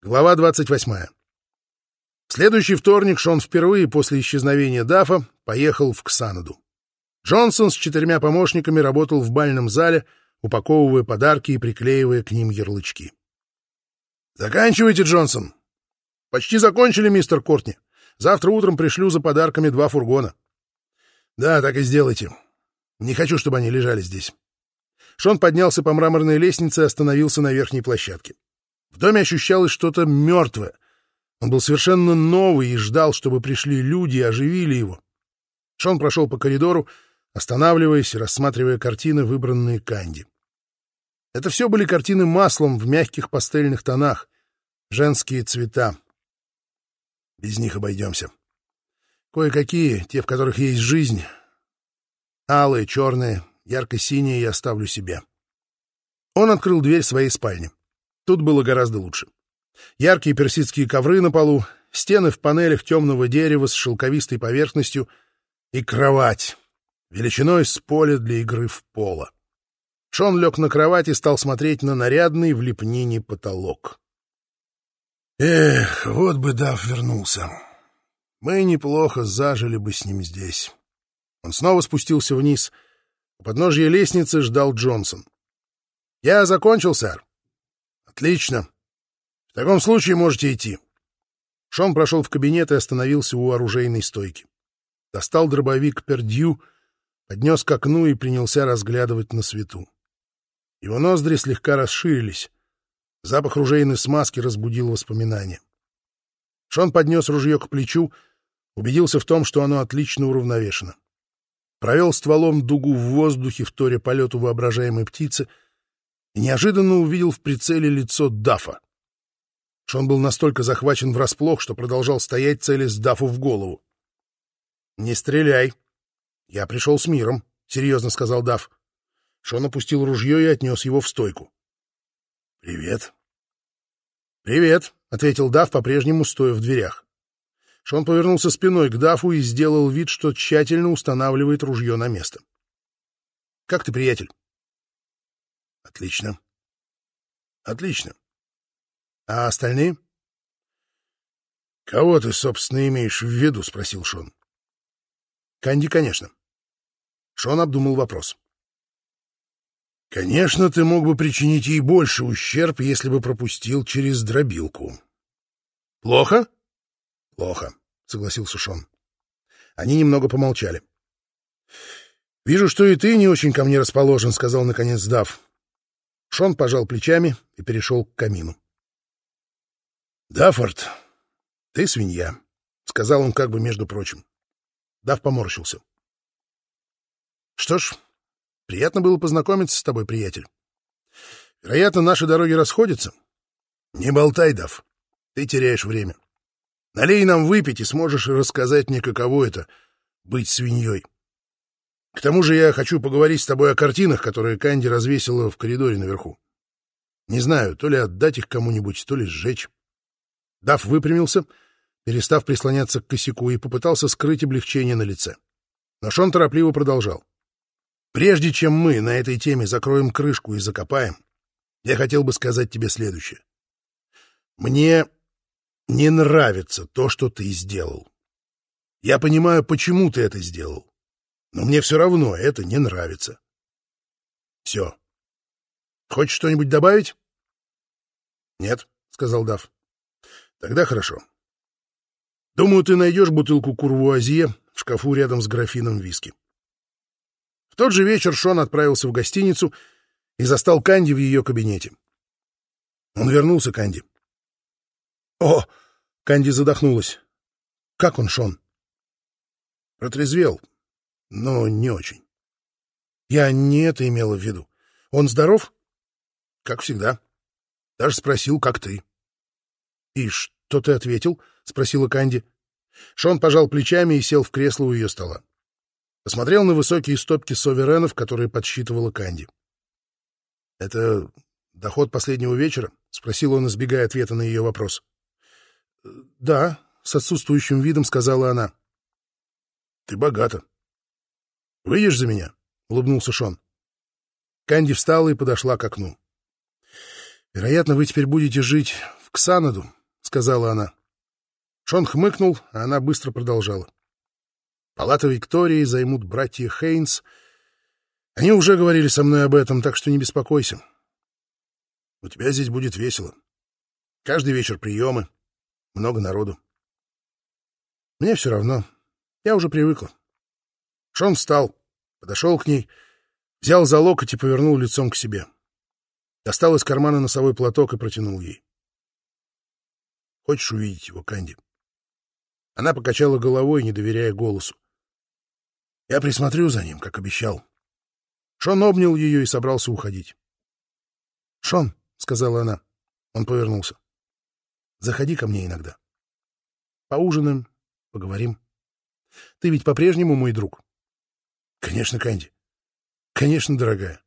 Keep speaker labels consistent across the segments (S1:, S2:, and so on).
S1: Глава 28. В следующий вторник Шон впервые после исчезновения Дафа поехал в Ксанаду. Джонсон с четырьмя помощниками работал в бальном зале, упаковывая подарки и приклеивая к ним ярлычки. «Заканчивайте, Джонсон!» «Почти закончили, мистер Кортни. Завтра утром пришлю за подарками два фургона». «Да, так и сделайте. Не хочу, чтобы они лежали здесь». Шон поднялся по мраморной лестнице и остановился на верхней площадке. В доме ощущалось что-то мертвое. Он был совершенно новый и ждал, чтобы пришли люди и оживили его. Шон прошел по коридору, останавливаясь и рассматривая картины, выбранные Канди. Это все были картины маслом в мягких пастельных тонах, женские цвета. Без них обойдемся. Кое-какие, те, в которых есть жизнь, алые, черные, ярко-синие я оставлю себе. Он открыл дверь своей спальни. Тут было гораздо лучше. Яркие персидские ковры на полу, стены в панелях темного дерева с шелковистой поверхностью и кровать, величиной с поля для игры в поло. Шон лег на кровать и стал смотреть на нарядный в лепнине потолок. Эх, вот бы Дав вернулся. Мы неплохо зажили бы с ним здесь. Он снова спустился вниз. У подножья лестницы ждал Джонсон. — Я закончил, сэр. Отлично. В таком случае можете идти. Шон прошел в кабинет и остановился у оружейной стойки. Достал дробовик Пердью, поднес к окну и принялся разглядывать на свету. Его ноздри слегка расширились. Запах ружейной смазки разбудил воспоминания. Шон поднес ружье к плечу, убедился в том, что оно отлично уравновешено. Провел стволом дугу в воздухе в торе полету воображаемой птицы — и неожиданно увидел в прицеле лицо Дафа. Шон был настолько захвачен врасплох, что продолжал стоять, целясь Дафу в голову. «Не стреляй. Я пришел с миром», — серьезно сказал Даф. Шон опустил ружье и отнес его в стойку. «Привет». «Привет», — ответил Даф, по-прежнему стоя в дверях. Шон повернулся спиной к Дафу и сделал вид, что тщательно устанавливает ружье на место. «Как ты, приятель?» Отлично. Отлично. А остальные? Кого ты, собственно, имеешь в виду? спросил Шон. Канди, конечно. Шон обдумал вопрос. Конечно, ты мог бы причинить ей больше ущерб, если бы пропустил через дробилку. Плохо? Плохо, согласился Шон. Они немного помолчали. Вижу, что и ты не очень ко мне расположен, сказал наконец Дав. Шон пожал плечами и перешел к камину. «Даффорд, ты свинья», — сказал он как бы между прочим. Дав поморщился. «Что ж, приятно было познакомиться с тобой, приятель. Вероятно, наши дороги расходятся. Не болтай, Дав, ты теряешь время. Налей нам выпить и сможешь рассказать мне, каково это — быть свиньей». К тому же я хочу поговорить с тобой о картинах, которые Канди развесила в коридоре наверху. Не знаю, то ли отдать их кому-нибудь, то ли сжечь. Дав выпрямился, перестав прислоняться к косяку, и попытался скрыть облегчение на лице. Но Шон торопливо продолжал. «Прежде чем мы на этой теме закроем крышку и закопаем, я хотел бы сказать тебе следующее. Мне не нравится то, что ты сделал. Я понимаю, почему ты это сделал но мне все равно это не нравится. Все. Хочешь что-нибудь добавить? Нет, сказал Дав. Тогда хорошо. Думаю, ты найдешь бутылку курвуазье в шкафу рядом с графином виски. В тот же вечер Шон отправился в гостиницу и застал Канди в ее кабинете. Он вернулся, Канди. О! Канди задохнулась. Как он, Шон? Протрезвел, но не очень. Я не это имела в виду. Он здоров? Как всегда. Даже спросил, как ты. И что ты ответил? Спросила Канди. Шон пожал плечами и сел в кресло у ее стола. Посмотрел на высокие стопки соверенов, которые подсчитывала Канди. «Это доход последнего вечера?» — спросил он, избегая ответа на ее вопрос. «Да», — с отсутствующим видом сказала она. «Ты богата», «Выйдешь за меня?» — улыбнулся Шон. Канди встала и подошла к окну. «Вероятно, вы теперь будете жить в Ксанаду», — сказала она. Шон хмыкнул, а она быстро продолжала. «Палата Виктории займут братья Хейнс. Они уже говорили со мной об этом, так что не беспокойся. У тебя здесь будет весело. Каждый вечер приемы, много народу. Мне все равно. Я уже привыкла. Шон встал, подошел к ней, взял за локоть и повернул лицом к себе. Достал из кармана носовой платок и протянул ей. Хочешь увидеть его, Канди? Она покачала головой, не доверяя голосу. Я присмотрю за ним, как обещал. Шон обнял ее и собрался уходить. — Шон, — сказала она. Он повернулся. — Заходи ко мне иногда. Поужинаем, поговорим. Ты ведь по-прежнему мой друг? — Конечно, Канди. Конечно, дорогая.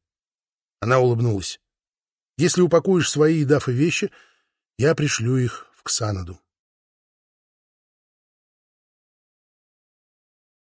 S1: Она улыбнулась. Если упакуешь свои и вещи, я пришлю их в Ксанаду.